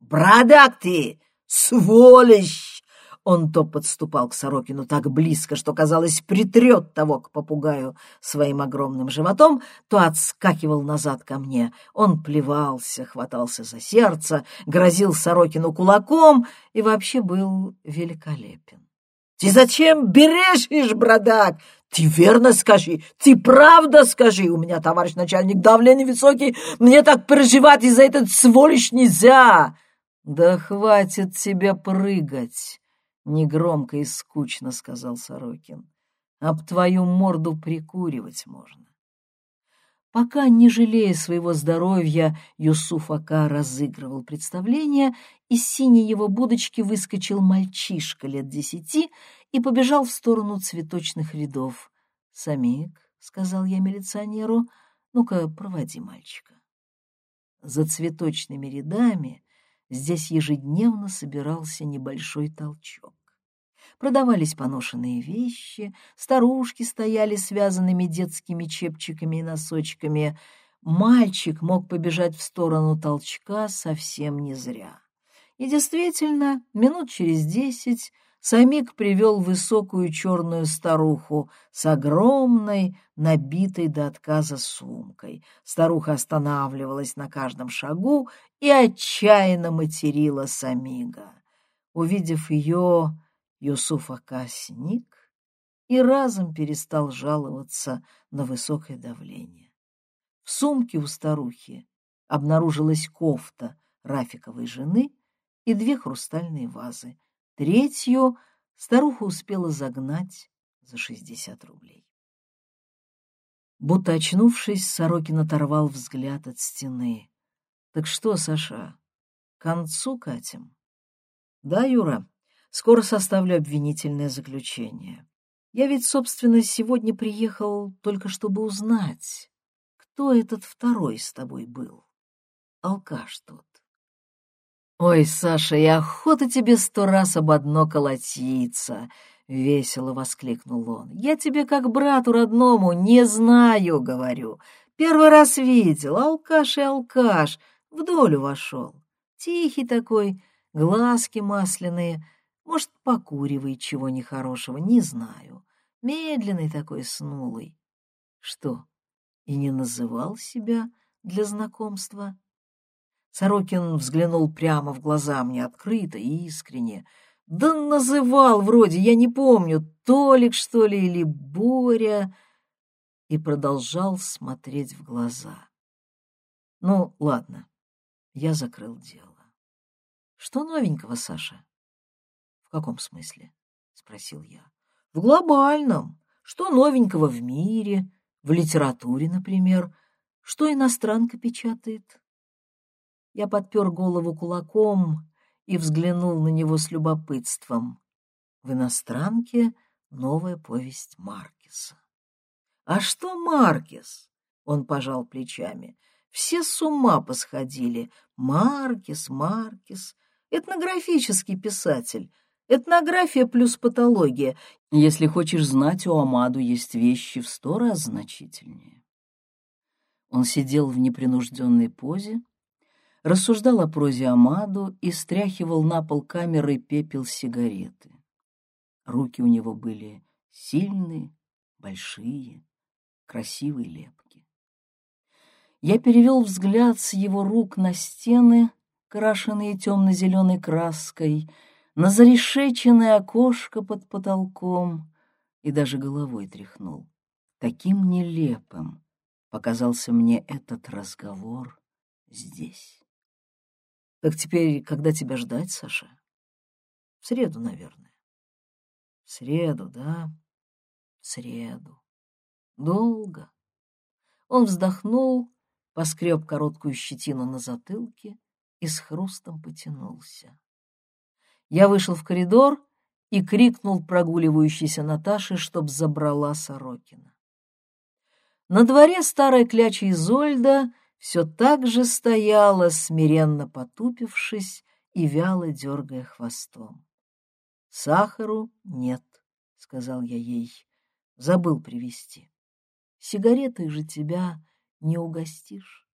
«Брадак ты! «Сволочь!» Он то подступал к Сорокину так близко, что, казалось, притрет того к попугаю своим огромным животом, то отскакивал назад ко мне. Он плевался, хватался за сердце, грозил Сорокину кулаком и вообще был великолепен. «Ты зачем берешь, бродак? Ты верно скажи, ты правда скажи. У меня, товарищ начальник, давление высокий, мне так переживать из-за этот сволочь нельзя!» «Да хватит тебе прыгать!» — негромко и скучно сказал Сорокин. «Об твою морду прикуривать можно». Пока, не жалея своего здоровья, Юсуф Ака разыгрывал представление, из синей его будочки выскочил мальчишка лет десяти и побежал в сторону цветочных рядов. «Самик», — сказал я милиционеру, — «ну-ка, проводи мальчика». За цветочными рядами Здесь ежедневно собирался небольшой толчок. Продавались поношенные вещи, старушки стояли связанными детскими чепчиками и носочками. Мальчик мог побежать в сторону толчка совсем не зря. И действительно, минут через десять Самик привел высокую черную старуху с огромной, набитой до отказа сумкой. Старуха останавливалась на каждом шагу и отчаянно материла Самига. Увидев ее, Юсуф Ака сник и разом перестал жаловаться на высокое давление. В сумке у старухи обнаружилась кофта Рафиковой жены и две хрустальные вазы — Третью старуха успела загнать за шестьдесят рублей. Будто очнувшись, Сорокин оторвал взгляд от стены. — Так что, Саша, к концу катим? — Да, Юра, скоро составлю обвинительное заключение. Я ведь, собственно, сегодня приехал только чтобы узнать, кто этот второй с тобой был. Алкаш тот. «Ой, Саша, и охота тебе сто раз об одно колотиться!» — весело воскликнул он. «Я тебе как брату родному не знаю, — говорю. Первый раз видел, алкаш и алкаш, в долю вошел. Тихий такой, глазки масляные, может, покуривает чего нехорошего, не знаю. медленный такой снулый. Что, и не называл себя для знакомства? Сорокин взглянул прямо в глаза мне открыто и искренне. Да называл вроде, я не помню, Толик, что ли, или Боря, и продолжал смотреть в глаза. Ну, ладно, я закрыл дело. Что новенького, Саша? В каком смысле? Спросил я. В глобальном. Что новенького в мире, в литературе, например? Что иностранка печатает? Я подпер голову кулаком и взглянул на него с любопытством. В иностранке новая повесть Маркеса. «А что Маркес?» — он пожал плечами. «Все с ума посходили. Маркес, Маркес этнографический писатель. Этнография плюс патология. Если хочешь знать, у Амаду есть вещи в сто раз значительнее. Он сидел в непринужденной позе, рассуждал о прозе Амаду и стряхивал на пол камеры пепел сигареты. Руки у него были сильные, большие, красивые лепки. Я перевел взгляд с его рук на стены крашенные темно-зеленой краской, на зарешеченное окошко под потолком и даже головой тряхнул. Таким нелепым показался мне этот разговор здесь. Так теперь, когда тебя ждать, Саша? В среду, наверное. В среду, да, в среду. Долго. Он вздохнул, поскреб короткую щетину на затылке и с хрустом потянулся. Я вышел в коридор и крикнул прогуливающейся Наташе, чтоб забрала Сорокина. На дворе старая кляча Изольда все так же стояла, смиренно потупившись и вяло дергая хвостом. — Сахару нет, — сказал я ей, — забыл привезти. Сигареты же тебя не угостишь.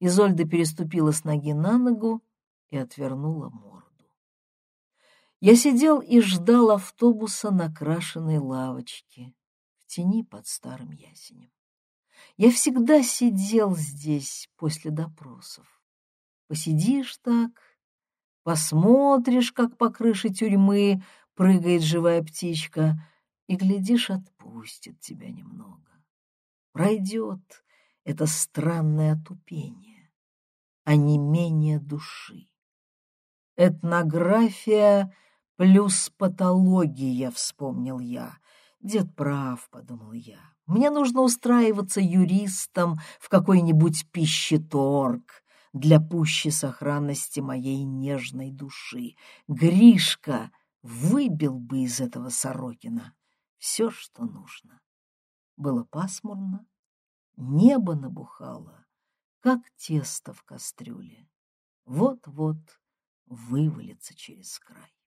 Изольда переступила с ноги на ногу и отвернула морду. Я сидел и ждал автобуса на крашеной лавочке в тени под старым ясенем. Я всегда сидел здесь после допросов. Посидишь так, посмотришь, как по крыше тюрьмы прыгает живая птичка, и, глядишь, отпустит тебя немного. Пройдет это странное отупение а не менее души. Этнография плюс патология, вспомнил я. Дед прав, подумал я. Мне нужно устраиваться юристом в какой-нибудь пищеторг для пущей сохранности моей нежной души. Гришка выбил бы из этого Сорокина все, что нужно. Было пасмурно, небо набухало, как тесто в кастрюле. Вот-вот вывалится через край.